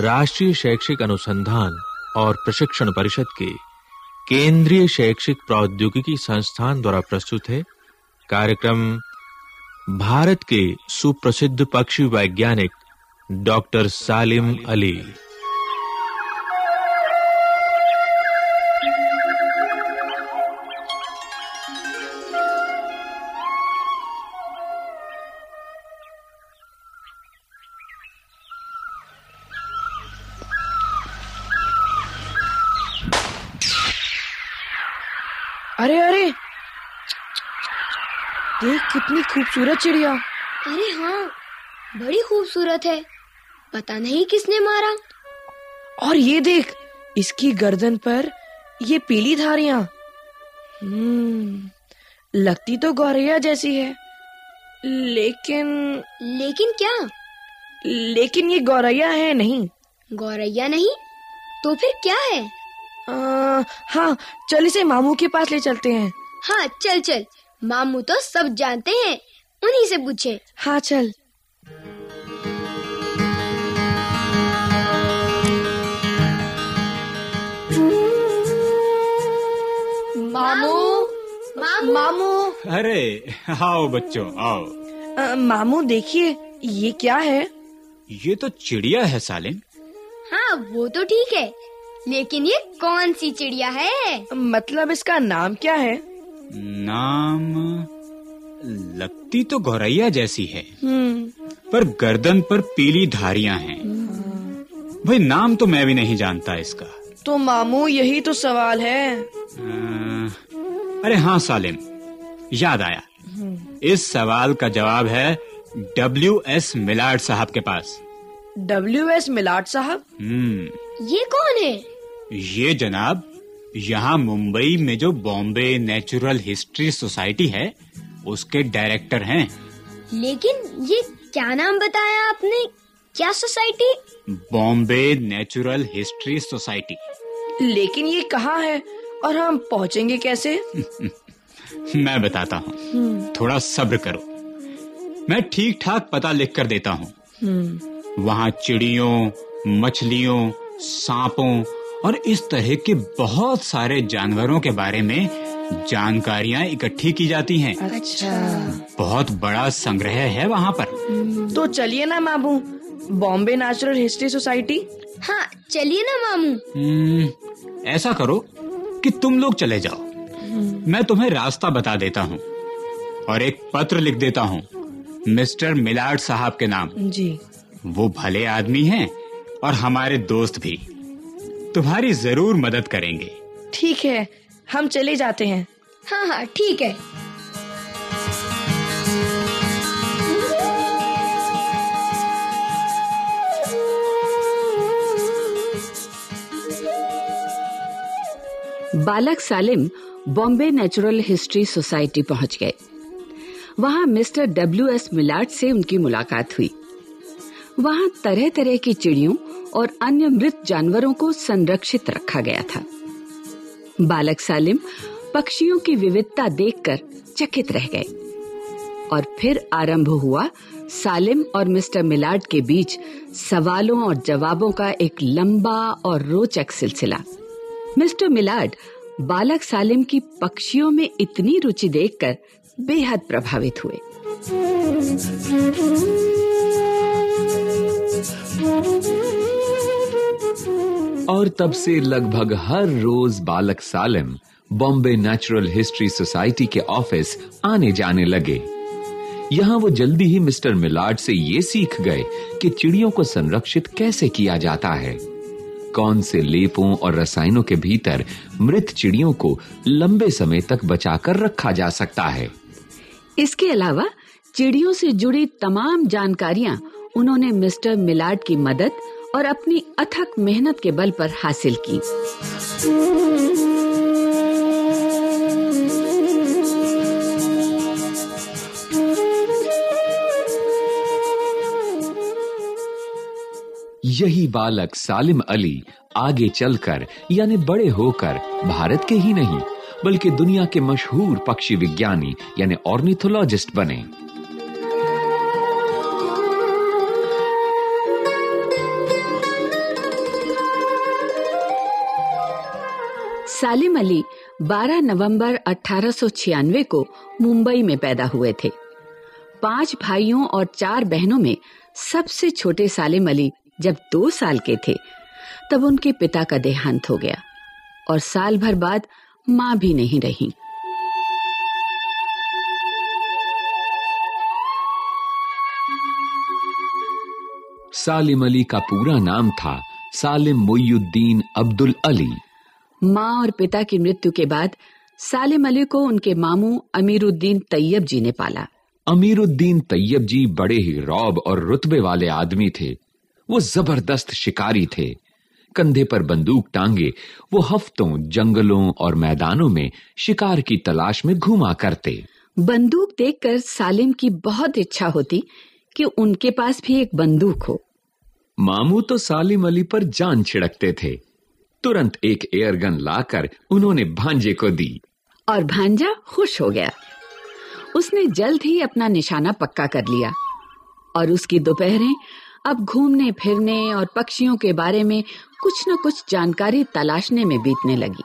राष्ट्रीय शैक्षिक अनुसंधान और प्रशिक्षण परिषद के केंद्रीय शैक्षिक प्रौद्योगिकी संस्थान द्वारा प्रस्तुत है कार्यक्रम भारत के सुप्रसिद्ध पक्षी वैज्ञानिक डॉक्टर सालिम अली। खूबसूरत चिड़िया। अरे हाँ बड़ी खूबसूरत है। पता नहीं किसने मारा। और ये देख इसकी गर्दन पर ये पीली धारियाँ। हम्म लगती तो गौरैया जैसी है। लेकिन लेकिन क्या? लेकिन ये गौरैया है नहीं। गौरैया नहीं? तो फिर क्या है? आ, हाँ चल इसे मामू के पास ले चलते हैं। हाँ चल चल। मामू तो सब जानते हैं। उन्हीं से पूछे। हाँ चल। मामू मामू। मामू। अरे आओ बच्चों आओ। अ, मामू देखिए ये क्या है? ये तो चिड़िया है सालिम हाँ वो तो ठीक है। लेकिन ये कौन सी चिड़िया है? मतलब इसका नाम क्या है? नाम लगती तो गौरैया जैसी है हम्म। पर गर्दन पर पीली धारियाँ हैं। भाई नाम तो मैं भी नहीं जानता इसका। तो मामू यही तो सवाल है। अ, अरे हाँ सालिम याद आया। इस सवाल का जवाब है डब्ल्यू एस मिलार्ड साहब के पास। डब्ल्यू एस मिलाट साहब? हम्म। ये कौन है? ये जनाब यहाँ मुंबई में जो बॉम्बे नेचुरल हिस्ट्री सोसाइटी है उसके डायरेक्टर हैं। लेकिन ये क्या नाम बताया आपने? क्या society? Bombay natural history society. लेकिन ये कहाँ है? और हम पहुँचेंगे कैसे? मैं बताता हूँ। थोड़ा सब्र करो। मैं ठीक ठाक पता लिख कर देता हूँ। हम्म। वहाँ चिड़ियों मछलियों सांपों और इस तरह के बहुत सारे जानवरों के बारे में जानकारियाँ इकट्ठी की जाती हैं। अच्छा। बहुत बड़ा संग्रह है वहाँ पर। तो चलिए ना मामू बॉम्बे नेचुरल हिस्ट्री सोसाइटी हाँ चलिए ना मामू। हम्म, ऐसा करो कि तुम लोग चले जाओ। मैं तुम्हें रास्ता बता देता हूँ और एक पत्र लिख देता हूँ। मिस्टर मिलार्ड साहब के नाम। जी। वो भले आदमी हैं और हमारे दोस्त भी। तुम्हारी ज़रूर मदद करेंगे। ठीक है हम चले जाते हैं। हाँ हाँ ठीक है। बालक Salim Bombay natural history society पहुँच गए। वहाँ मिस्टर डब्ल्यू एस मिलाट से उनकी मुलाकात हुई। वहाँ तरह तरह की चिड़ियों और अन्य मृत जानवरों को संरक्षित रखा गया था। बालक सालिम पक्षियों की विविधता देखकर चकित रह गए। और फिर आरंभ हुआ सालिम और मिस्टर मिलाड के बीच सवालों और जवाबों का एक लंबा और रोचक सिलसिला। मिस्टर मिलाड बालक सालिम की पक्षियों में इतनी रुचि देखकर बेहद प्रभावित हुए। और तब से लगभग हर रोज बालक Salim Bombay natural history society के ऑफ़िस आने जाने लगे। यहाँ वो जल्दी ही मिस्टर मिलार्ड से ये सीख गए कि चिड़ियों को संरक्षित कैसे किया जाता है। कौन से लेपों और रसायनों के भीतर मृत चिड़ियों को लंबे समय तक बचाकर रखा जा सकता है? इसके अलावा चिड़ियों से जुड़ी तमाम जानकारियाँ उन्होंने मिस्टर मिलाड की मदद और अपनी अथक मेहनत के बल पर हासिल की। यही बालक सालिम अली आगे चलकर, यानी बड़े होकर, भारत के ही नहीं, बल्कि दुनिया के मशहूर पक्षी विज्ञानी, यानी ऑर्निथोलॉजिस्ट बने। सालिम अली 12 नवंबर 1896 को मुंबई में पैदा हुए थे। पाँच भाइयों और चार बहनों में सबसे छोटे सालिम अली जब दो साल के थे, तब उनके पिता का देहांत हो गया और साल भर बाद माँ भी नहीं रही। सालिम अली का पूरा नाम था सालिम मोयुद्दीन अब्दुल अली। माँ और पिता की मृत्यु के बाद सालिम अली को उनके मामू अमीरुद्दीन तैयब जी ने पाला। अमीरुद्दीन तैयब जी बड़े ही रौब और रुतबे वाले आदमी थे। वो ज़बरदस्त शिकारी थे। कंधे पर बंदूक टांगे वो हफ्तों जंगलों और मैदानों में शिकार की तलाश में घूमा करते। बंदूक देखकर सालिम की बहुत इच्छा होती कि उनके पास भी एक बंदूक हो। मामू तो सालिम अली पर जान छिड़कते थे। तुरंत एक एयरगन लाकर उन्होंने भांजे को दी। और भांजा खुश हो गया। उसने जल्द ही अपना निशाना पक्का कर लिया और उसकी दोपहरें अब घूमने, फिरने और पक्षियों के बारे में कुछ न कुछ जानकारी तलाशने में बीतने लगी।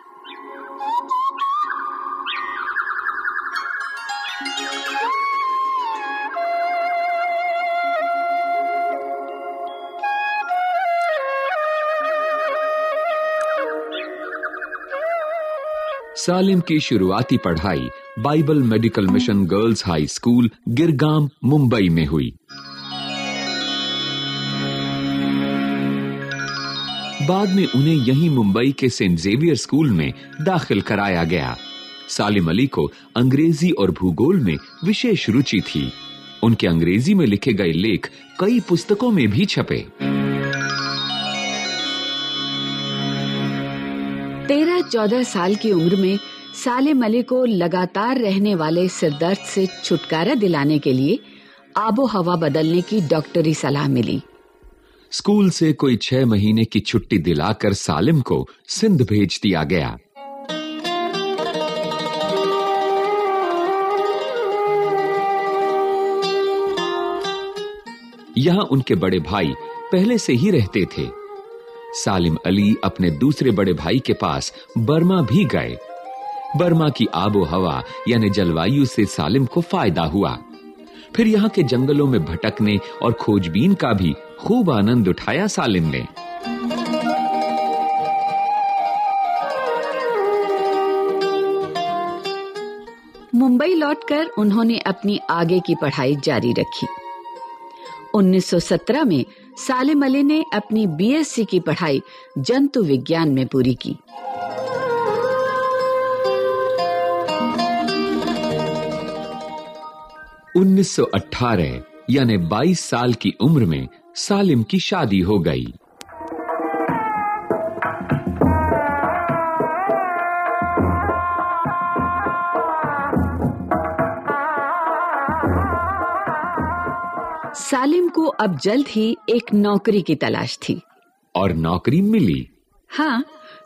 सालिम की शुरुआती पढ़ाई Bible medical mission girls high school, Girgaum, Mumbai में हुई। बाद में उन्हें यहीं मुंबई के सेंट जेवियर स्कूल में दाखिल कराया गया। सालिम अली को अंग्रेज़ी और भूगोल में विशेष रुचि थी। उनके अंग्रेज़ी में लिखे गए लेख कई पुस्तकों में भी छपे। तेरह चौदह साल की उम्र में सालिम अली को लगातार रहने वाले सिरदर्द से छुटकारा दिलाने के लिए आबो हवा बदलने की डॉक्टरी सलाह मिली। स्कूल से कोई छह महीने की छुट्टी दिलाकर सालिम को सिंध भेज दिया गया। यहाँ उनके बड़े भाई पहले से ही रहते थे। सालिम अली अपने दूसरे बड़े भाई के पास बर्मा भी गए। बर्मा की आबो हवा यानी जलवायु से सालिम को फ़ायदा हुआ। फिर यहाँ के जंगलों में भटकने और खोजबीन का भी खूब आनंद उठाया सालिम ने। मुंबई लौटकर उन्होंने अपनी आगे की पढ़ाई जारी रखी। 1917 में सालिम अली ने अपनी बीएससी की पढ़ाई जंतु विज्ञान में पूरी की। उन्नीस यानी 22 साल की उम्र में सालिम की शादी हो गई। सालिम को अब जल्द ही एक नौकरी की तलाश थी। और नौकरी मिली। हाँ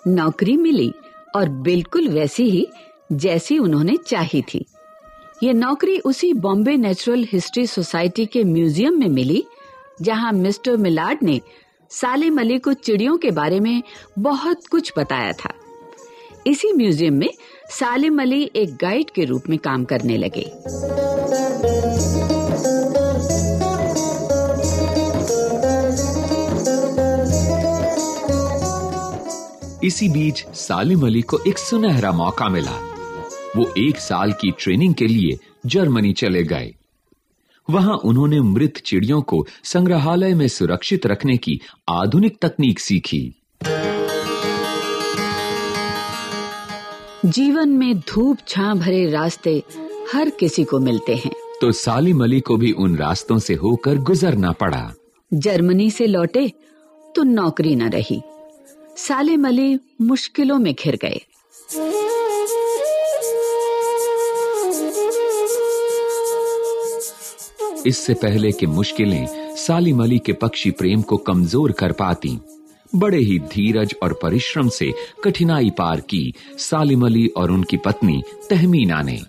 नौकरी मिली और बिल्कुल वैसी ही जैसी उन्होंने चाही थी। ये नौकरी उसी बॉम्बे नेचुरल हिस्ट्री सोसाइटी के म्यूज़ियम में मिली जहाँ मिस्टर मिलार्ड ने सालिम अली को चिड़ियों के बारे में बहुत कुछ बताया था। इसी म्यूज़ियम में सालिम अली एक गाइड के रूप में काम करने लगे। इसी बीच सालिम अली को एक सुनहरा मौका मिला। वो एक साल की ट्रेनिंग के लिए जर्मनी चले गए। वहाँ उन्होंने मृत चिड़ियों को संग्रहालय में सुरक्षित रखने की आधुनिक तकनीक सीखी। जीवन में धूप छां भरे रास्ते हर किसी को मिलते हैं। तो सालिम अली को भी उन रास्तों से होकर गुजरना पड़ा। जर्मनी से लौटे तो नौकरी न रही। सालिम अली मुश्किलों में घिर गए। इससे पहले कि मुश्किलें सालिम अली के पक्षी प्रेम को कमज़ोर कर पाती बड़े ही धीरज और परिश्रम से कठिनाई पार की सालिम अली और उनकी पत्नी तहमीना ने।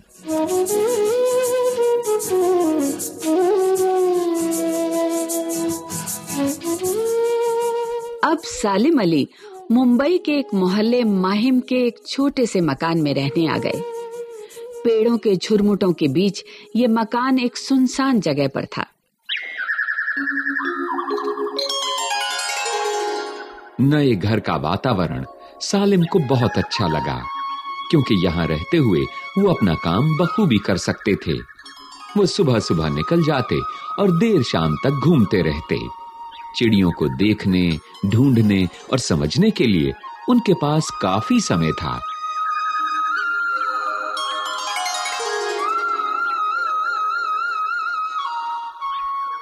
अब सालिम अली मुंबई के एक मोहल्ले माहिम के एक छोटे से मकान में रहने आ गए। पेड़ों के झुरमुटों के बीच ये मकान एक सुनसान जगह पर था। नए घर का वातावरण सालिम को बहुत अच्छा लगा, क्योंकि यहाँ रहते हुए वो अपना काम बखूबी कर सकते थे। वो सुबह सुबह निकल जाते और देर शाम तक घूमते रहते। चिड़ियों को देखने ढूँढने और समझने के लिए उनके पास काफ़ी समय था।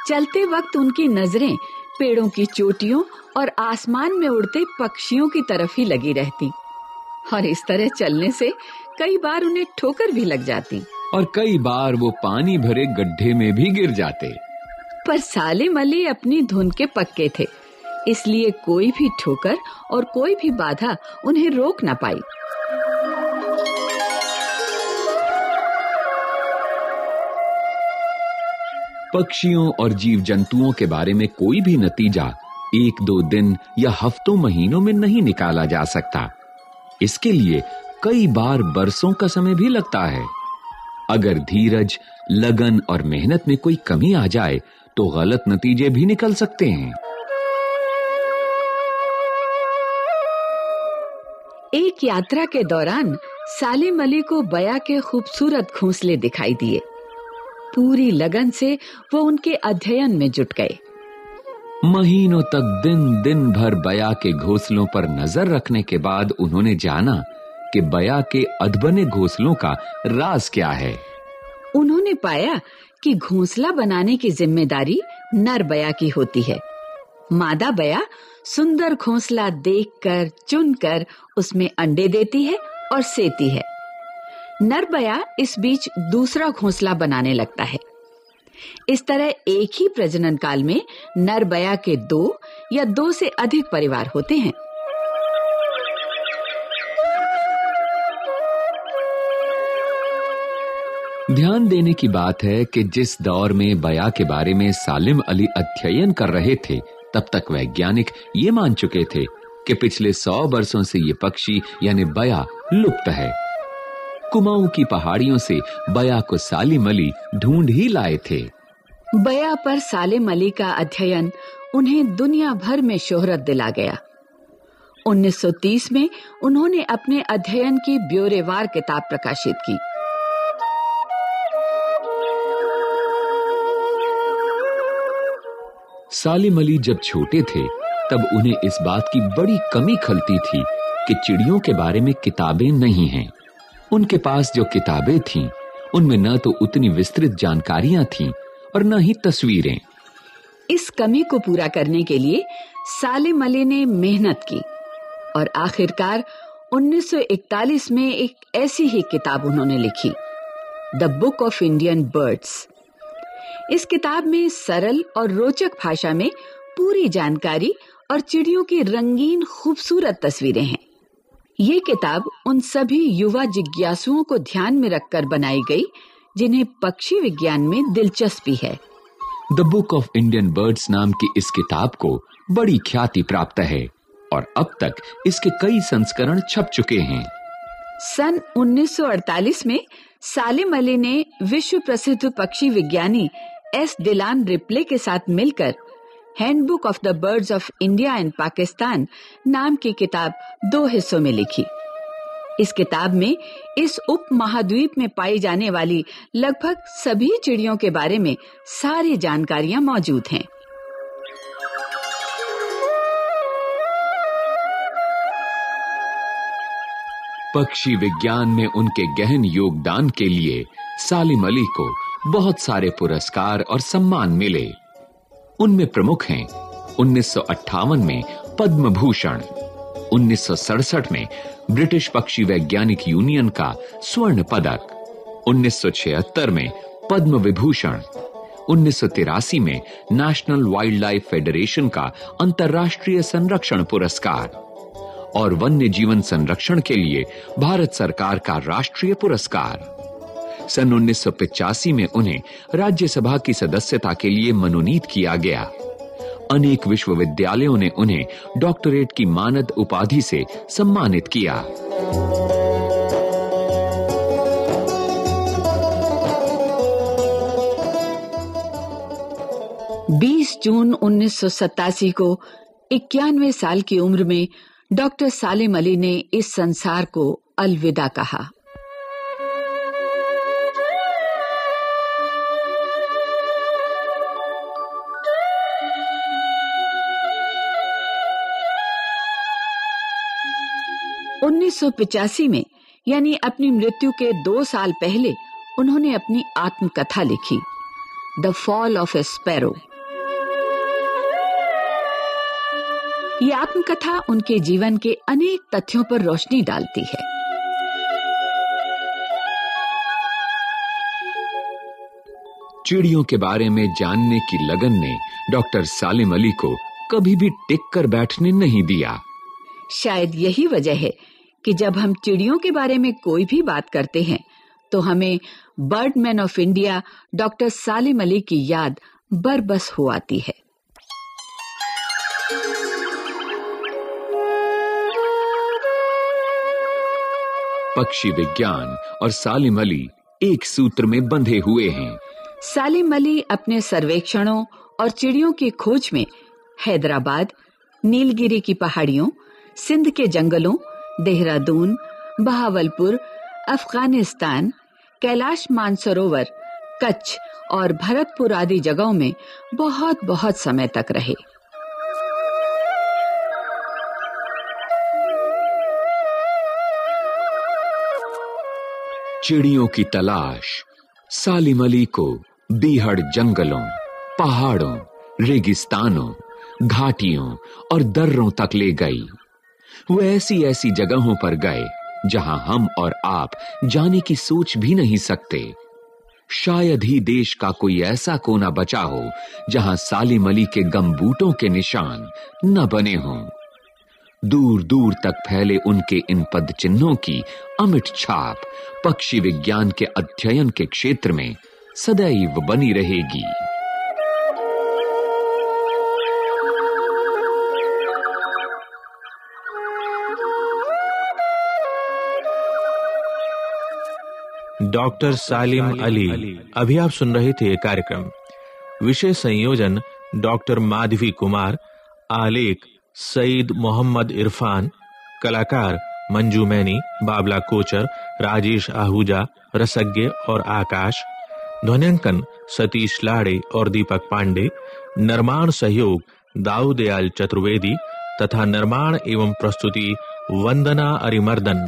चलते वक्त उनकी नज़रें पेड़ों की चोटियों और आसमान में उड़ते पक्षियों की तरफ़ ही लगी रहती। और इस तरह चलने से कई बार उन्हें ठोकर भी लग जाती। और कई बार वो पानी भरे गड्ढे में भी गिर जाते। पर सालिम अली अपनी धुन के पक्के थे। इसलिए कोई भी ठोकर और कोई भी बाधा उन्हें रोक ना पाई। पक्षियों और जीव जंतुओं के बारे में कोई भी नतीजा एक दो दिन या हफ्तों महीनों में नहीं निकाला जा सकता। इसके लिए कई बार बरसों का समय भी लगता है। अगर धीरज, लगन और मेहनत में कोई कमी आ जाए तो गलत नतीजे भी निकल सकते हैं। एक यात्रा के दौरान सालिम अली को बया के खूबसूरत घोंसले दिखाई दिए। पूरी लगन से वो उनके अध्ययन में जुट गए। महीनों तक दिन दिन भर बया के घोंसलों पर नज़र रखने के बाद उन्होंने जाना कि बया के अधबने घोंसलों का राज क्या है। उन्होंने पाया कि घोंसला बनाने की ज़िम्मेदारी नर बया की होती है। मादा बया सुंदर घोंसला देखकर, चुनकर उसमें अंडे देती है और सेती है। नरबया इस बीच दूसरा घोंसला बनाने लगता है। इस तरह एक ही प्रजनन काल में नरबया के दो या दो से अधिक परिवार होते हैं। ध्यान देने की बात है कि जिस दौर में बया के बारे में सालिम अली अध्ययन कर रहे थे, तब तक वैज्ञानिक ये मान चुके थे कि पिछले सौ वर्षों से ये पक्षी, यानी बया, लुप्त है। कुमाऊं की पहाड़ियों से बया को सालिम अली ढूंढ ही लाए थे। बया पर सालिम अली का अध्ययन उन्हें दुनिया भर में शोहरत दिला गया। 1930 में उन्होंने अपने अध्ययन की ब्योरेवार किताब प्रकाशित की। सालिम अली जब छोटे थे, तब उन्हें इस बात की बड़ी कमी खलती थी कि चिड़ियों के बारे में किताबें नहीं हैं। उनके पास जो किताबें थीं, उनमें न तो उतनी विस्तृत जानकारियाँ थीं और न ही तस्वीरें। इस कमी को पूरा करने के लिए सालिम अली ने मेहनत की और आखिरकार 1941 में एक ऐसी ही किताब उन्होंने लिखी, the book of Indian birds. इस किताब में सरल और रोचक भाषा में पूरी जानकारी और चिड़ियों की रंगीन खूबसूरत तस्वीरें हैं। ये किताब उन सभी युवा जिज्ञासुओं को ध्यान में रखकर बनाई गई जिन्हें पक्षी विज्ञान में दिलचस्पी है। The book of Indian birds नाम की इस किताब को बड़ी ख्याति प्राप्त है और अब तक इसके कई संस्करण छप चुके हैं। सन 1948 में सालिम अली ने विश्व प्रसिद्ध पक्षी विज्ञानी एस डिलान रिप्ले के साथ मिलकर handbook of the birds of India and Pakistan नाम की किताब दो हिस्सों में लिखी। इस किताब में इस उप महाद्वीप में पाई जाने वाली लगभग सभी चिड़ियों के बारे में सारी जानकारियाँ मौजूद हैं। पक्षी विज्ञान में उनके गहन योगदान के लिए सालिम अली को बहुत सारे पुरस्कार और सम्मान मिले। उनमें प्रमुख हैं उन्नीस सौ अठावन में पद्म भूषण उन्नीस सौ सड़सठ में ब्रिटिश पक्षी वैज्ञानिक यूनियन का स्वर्ण पदक 1976 में पद्म विभूषण उन्नीस सौ तिरासी में नेशनल वाइल्ड लाइफ फेडरेशन का अंतर्राष्ट्रीय संरक्षण पुरस्कार और वन्य जीवन संरक्षण के लिए भारत सरकार का राष्ट्रीय पुरस्कार। सन उन्नीस में उन्हें राज्यसभा की सदस्यता के लिए मनोनीत किया गया। अनेक विश्वविद्यालयों ने उन्हें डॉक्टरेट की मानद उपाधि से सम्मानित किया। 20 जून उन्नीस सौ सतासी को इक्यानवे साल की उम्र में डॉक्टर सालिम अली ने इस संसार को अलविदा कहा। उन्नीस में यानी अपनी मृत्यु के दो साल पहले उन्होंने अपनी आत्मकथा लिखी the fall of a sparrow ये आत्मकथा उनके जीवन के अनेक तथ्यों पर रोशनी डालती है। चिड़ियों के बारे में जानने की लगन ने डॉक्टर सालिम अली को कभी भी टिक कर बैठने नहीं दिया। शायद यही वजह है कि जब हम चिड़ियों के बारे में कोई भी बात करते हैं तो हमें birdman of India doctor Salim Ali की याद बरबस हो आती है। पक्षी विज्ञान और सालिम अली एक सूत्र में बंधे हुए हैं। सालिम अली अपने सर्वेक्षणों और चिड़ियों की खोज में हैदराबाद नीलगिरी की पहाड़ियों सिंध के जंगलों देहरादून, बहावलपुर, अफ़गानिस्तान, कैलाश मानसरोवर, कच्छ और भरतपुर आदि जगहों में बहुत बहुत समय तक रहे। चिड़ियों की तलाश, सालिम अली को बीहड़ जंगलों, पहाड़ों, रेगिस्तानों, घाटियों और दर्रों तक ले गई। वो ऐसी ऐसी जगहों पर गए, जहाँ हम और आप जाने की सोच भी नहीं सकते। शायद ही देश का कोई ऐसा कोना बचा हो, जहाँ सालिम अली के गमबूटों के निशान न बने हों। दूर दूर तक फैले उनके इन पद चिन्हों की अमिट छाप पक्षी विज्ञान के अध्ययन के क्षेत्र में सदैव बनी रहेगी। डॉक्टर सालिम अली। अभी आप सुन रहे थे कार्यक्रम। विषय संयोजन डॉक्टर माधवी कुमार आलेख सईद मोहम्मद इरफान कलाकार मंजू मैनी बाबला कोचर राजेश आहूजा रसज्ञ और आकाश ध्वनियांकन सतीश लाड़े और दीपक पांडे निर्माण सहयोग दाऊदयाल चतुर्वेदी तथा निर्माण एवं प्रस्तुति वंदना अरिमर्दन।